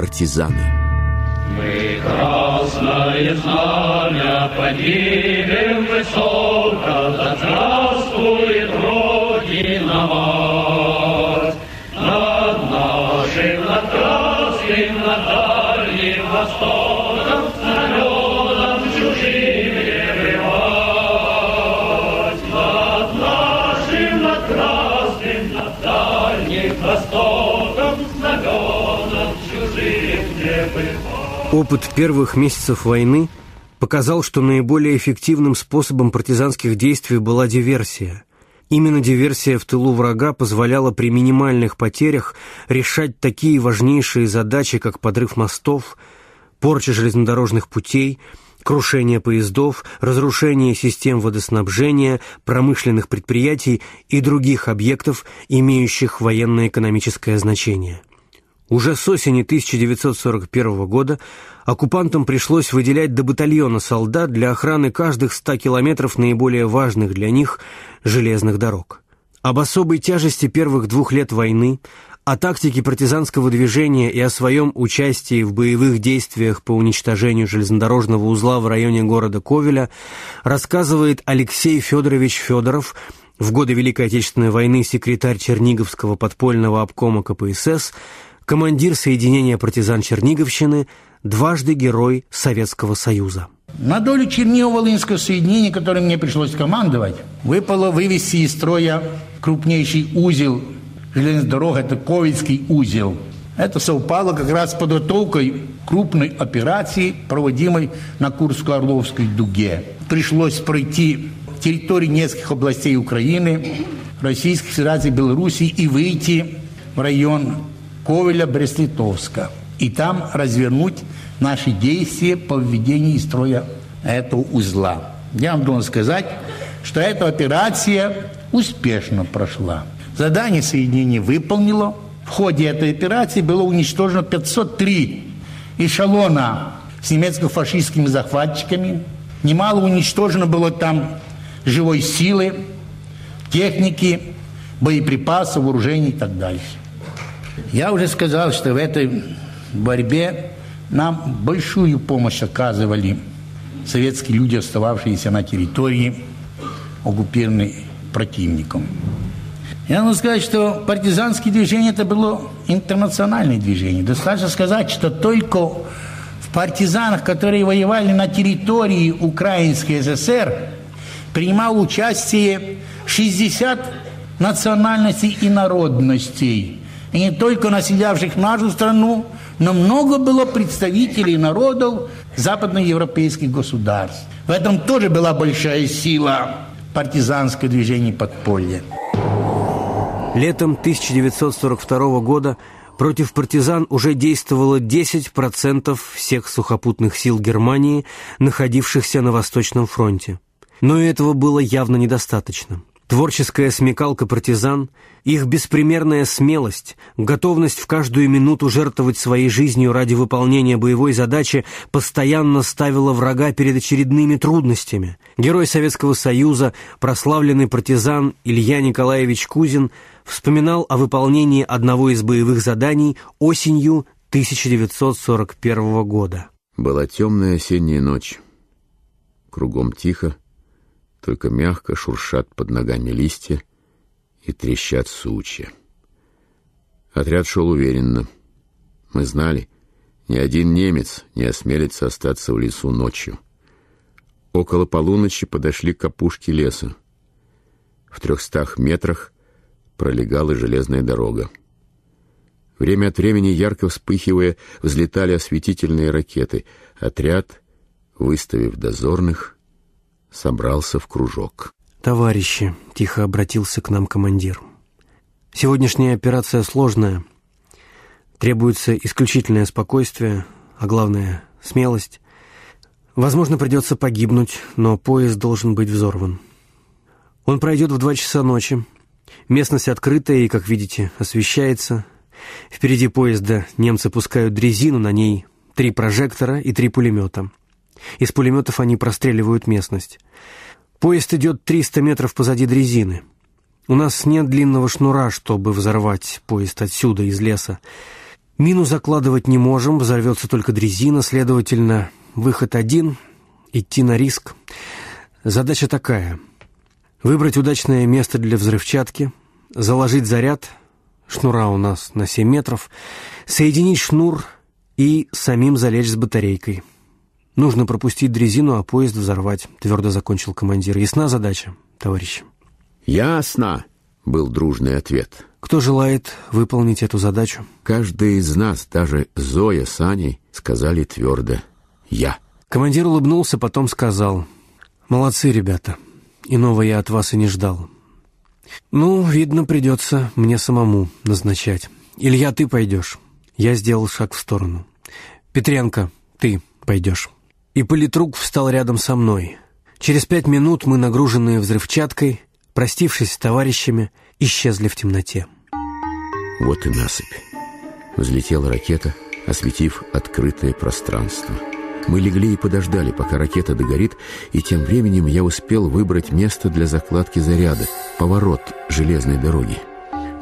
Партизаны. Мы красное знамя поднимем высоко, да Опыт первых месяцев войны показал, что наиболее эффективным способом партизанских действий была диверсия. Именно диверсия в тылу врага позволяла при минимальных потерях решать такие важнейшие задачи, как подрыв мостов, порча железнодорожных путей, крушение поездов, разрушение систем водоснабжения, промышленных предприятий и других объектов, имеющих военно-экономическое значение. Уже с осени 1941 года оккупантам пришлось выделять до батальона солдат для охраны каждых 100 километров наиболее важных для них железных дорог. Об особой тяжести первых двух лет войны, о тактике партизанского движения и о своем участии в боевых действиях по уничтожению железнодорожного узла в районе города Ковеля рассказывает Алексей Федорович Федоров, в годы Великой Отечественной войны секретарь Черниговского подпольного обкома КПСС, командир соединения партизан Черниговщины, дважды герой Советского Союза. На долю Чернигово-Волынского соединения, которым мне пришлось командовать, выпало вывести из строя крупнейший узел железной дороги, это Ковельский узел. Это совпало как раз с подготовкой крупной операции, проводимой на Курско-Орловской дуге. Пришлось пройти территории нескольких областей Украины, Российской Федерации, Белоруссии и выйти в район Ковеля, Брест-Литовска. И там развернуть наши действия по введению из строя этого узла. Я вам должен сказать, что эта операция успешно прошла. Задание соединения выполнило. В ходе этой операции было уничтожено 503 эшелона с немецко-фашистскими захватчиками. Немало уничтожено было там живой силы, техники, боеприпасов, вооружений и так дальше. Я уже сказал, что в этой борьбе нам большую помощь оказывали советские люди, остававшиеся на территории, оккупированной противником. Я могу сказать, что партизанское движение это было интернациональное движение. Достаточно сказать, что только в партизанах, которые воевали на территории Украинской ССР, принимал участие 60 национальностей и народностей. И не только населявших нашу страну, но много было представителей народов западноевропейских государств. В этом тоже была большая сила партизанского движения подполья. Летом 1942 года против партизан уже действовало 10% всех сухопутных сил Германии, находившихся на Восточном фронте. Но этого было явно недостаточно. Творческая смекалка партизан, их беспримерная смелость, готовность в каждую минуту жертвовать своей жизнью ради выполнения боевой задачи постоянно ставила врага перед очередными трудностями. Герой Советского Союза, прославленный партизан Илья Николаевич Кузин вспоминал о выполнении одного из боевых заданий осенью 1941 года. Была темная осенняя ночь. Кругом тихо, только мягко шуршат под ногами листья и трещат сучья. Отряд шел уверенно. Мы знали, ни один немец не осмелится остаться в лесу ночью. Около полуночи подошли к опушке леса. В трехстах метрах пролегала железная дорога. Время от времени, ярко вспыхивая, взлетали осветительные ракеты. Отряд выставив дозорных, собрался в кружок. «Товарищи», — тихо обратился к нам командир, — «сегодняшняя операция сложная. Требуется исключительное спокойствие, а главное — смелость. Возможно, придется погибнуть, но поезд должен быть взорван. Он пройдет в два часа ночи. Местность открытая и, как видите, освещается. Впереди поезда немцы пускают дрезину, на ней три прожектора и три пулемета. Из пулеметов они простреливают местность. Поезд идет 300 метров позади дрезины. У нас нет длинного шнура, чтобы взорвать поезд отсюда, из леса. Мину закладывать не можем, взорвется только дрезина, следовательно, выход один — идти на риск. Задача такая — выбрать удачное место для взрывчатки, заложить заряд, шнура у нас на 7 метров, соединить шнур и самим залечь с батарейкой. Нужно пропустить дрезину, а поезд взорвать, твердо закончил командир. Ясна задача, товарищи? Ясно, был дружный ответ. Кто желает выполнить эту задачу? Каждый из нас, даже Зоя с Аней, сказали твердо «Я». Командир улыбнулся, потом сказал «Молодцы, ребята, иного я от вас и не ждал. Ну, видно, придется мне самому назначать. Илья, ты пойдешь». Я сделал шаг в сторону. «Петренко, ты пойдешь». И политрук встал рядом со мной. Через пять минут мы, нагруженные взрывчаткой, простившись с товарищами, исчезли в темноте. Вот и насыпь. Взлетела ракета, осветив открытое пространство. Мы легли и подождали, пока ракета догорит, и тем временем я успел выбрать место для закладки заряда, поворот железной дороги.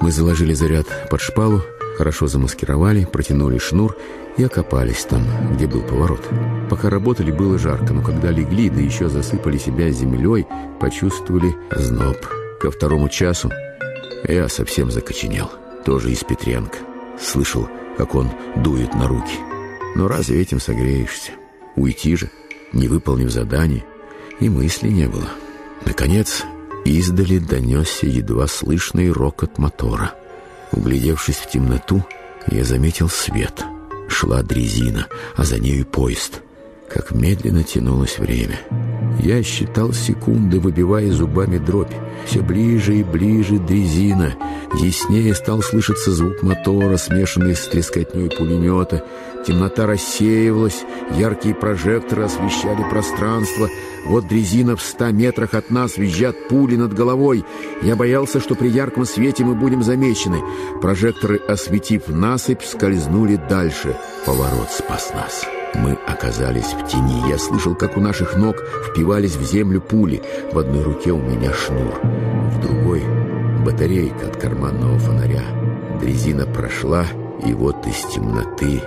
Мы заложили заряд под шпалу, хорошо замаскировали, протянули шнур и окопались там, где был поворот. Пока работали, было жарко, но когда легли, да еще засыпали себя землей, почувствовали зноб. Ко второму часу я совсем закоченел, тоже из Петренко. Слышал, как он дует на руки. Но разве этим согреешься? Уйти же, не выполнив задание, и мысли не было. Наконец, издали донесся едва слышный рокот мотора. Углядевшись в темноту, я заметил свет — шла дрезина, а за нею поезд. Как медленно тянулось время. Я считал секунды, выбивая зубами дробь. Все ближе и ближе дрезина. Яснее стал слышаться звук мотора, смешанный с трескотней пулемета. Темнота рассеивалась, яркие прожекторы освещали пространство. Вот дрезина в ста метрах от нас, визжат пули над головой. Я боялся, что при ярком свете мы будем замечены. Прожекторы, осветив насыпь, скользнули дальше. Поворот спас нас. Мы оказались в тени. Я слышал, как у наших ног впивались в землю пули. В одной руке у меня шнур, в другой — батарейка от карманного фонаря. Дрезина прошла, и вот из темноты,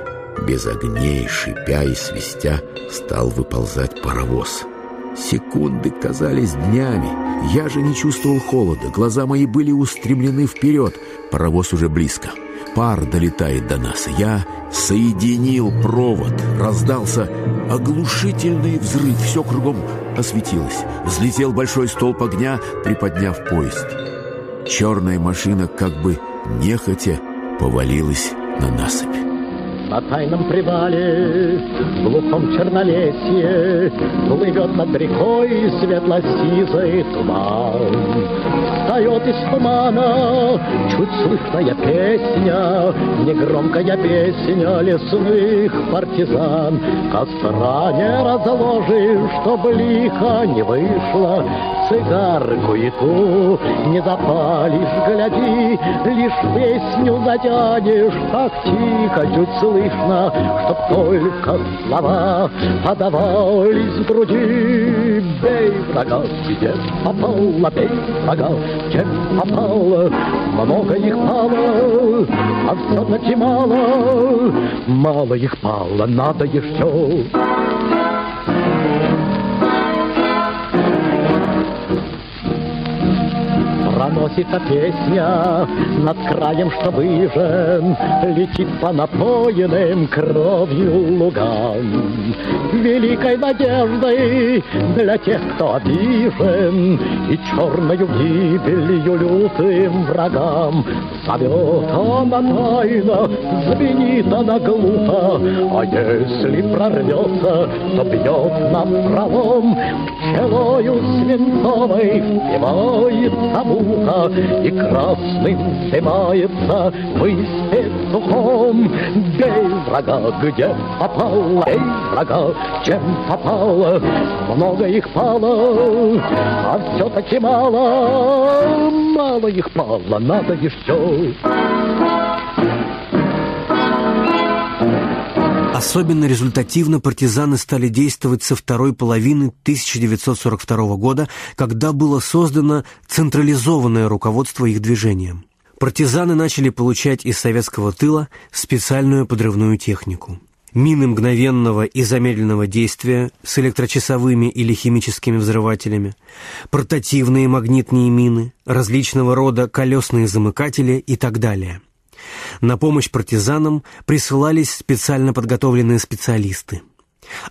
без огней, шипя и свистя, стал выползать паровоз. Секунды казались днями. Я же не чувствовал холода. Глаза мои были устремлены вперед. Паровоз уже близко. Пар долетает до нас. Я соединил провод. Раздался оглушительный взрыв. Все кругом осветилось. Взлетел большой столб огня, приподняв поезд. Черная машина как бы нехотя повалилась на насыпь. На тайном привале, в глухом чернолесье Плывет над рекой светло-сизый туман. Встает из тумана чуть слышная песня, Негромкая песня лесных партизан. Костра не разложишь, чтоб лихо не вышло, Цигарку и ту не запалишь, гляди, Лишь песню затянешь, так тихо, чуть слышно, чтоб только слова подавались в груди. Бей врага, где попало, бей врага, где попало, много их пало, а все-таки мало, мало их пало, надо еще. Проносится песня над краем, что выжен, Летит по напоенным кровью лугам. Великой надеждой для тех, кто обижен, И черною гибелью лютым врагам. Зовет она тайно, звенит она глухо, А если прорвется, то бьет нам пролом. Пчелою свинцовой впивается муха, И красным вздымается высь сухом. Бей врага, где попало, бей врага, чем попало. Много их пало, а все-таки мало. Мало их пало, надо еще. Особенно результативно партизаны стали действовать со второй половины 1942 года, когда было создано централизованное руководство их движением. Партизаны начали получать из советского тыла специальную подрывную технику. Мины мгновенного и замедленного действия с электрочасовыми или химическими взрывателями, портативные магнитные мины, различного рода колесные замыкатели и так далее – на помощь партизанам присылались специально подготовленные специалисты.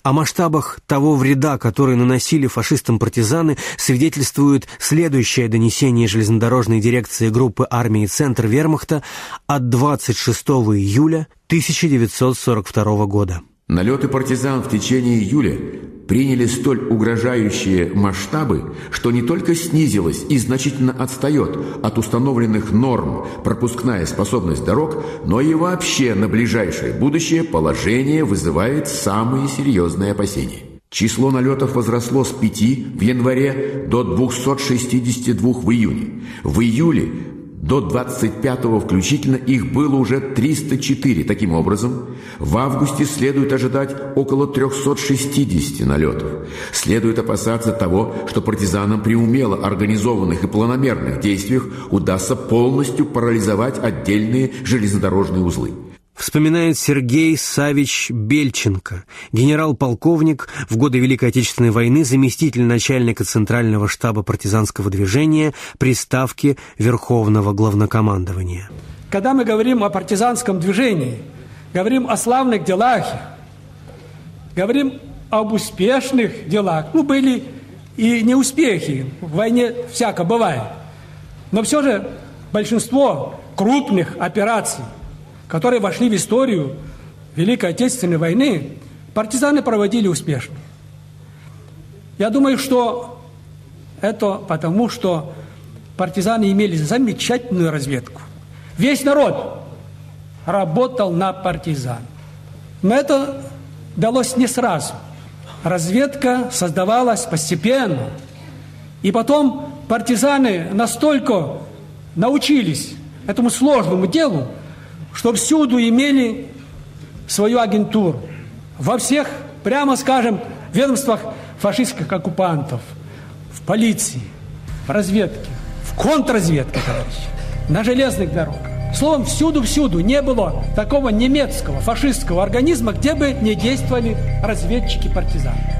О масштабах того вреда, который наносили фашистам партизаны, свидетельствует следующее донесение железнодорожной дирекции группы армии «Центр Вермахта» от 26 июля 1942 года. Налеты партизан в течение июля приняли столь угрожающие масштабы, что не только снизилась и значительно отстает от установленных норм пропускная способность дорог, но и вообще на ближайшее будущее положение вызывает самые серьезные опасения. Число налетов возросло с 5 в январе до 262 в июне. В июле до 25-го включительно их было уже 304. Таким образом, в августе следует ожидать около 360 налетов. Следует опасаться того, что партизанам при умело организованных и планомерных действиях удастся полностью парализовать отдельные железнодорожные узлы вспоминает Сергей Савич Бельченко, генерал-полковник, в годы Великой Отечественной войны заместитель начальника Центрального штаба партизанского движения при Ставке Верховного Главнокомандования. Когда мы говорим о партизанском движении, говорим о славных делах, говорим об успешных делах, ну, были и неуспехи, в войне всяко бывает, но все же большинство крупных операций – которые вошли в историю Великой Отечественной войны, партизаны проводили успешно. Я думаю, что это потому, что партизаны имели замечательную разведку. Весь народ работал на партизан. Но это далось не сразу. Разведка создавалась постепенно. И потом партизаны настолько научились этому сложному делу, что всюду имели свою агентуру. Во всех, прямо скажем, ведомствах фашистских оккупантов, в полиции, в разведке, в контрразведке, товарищи, на железных дорогах. Словом, всюду-всюду не было такого немецкого фашистского организма, где бы не действовали разведчики-партизаны.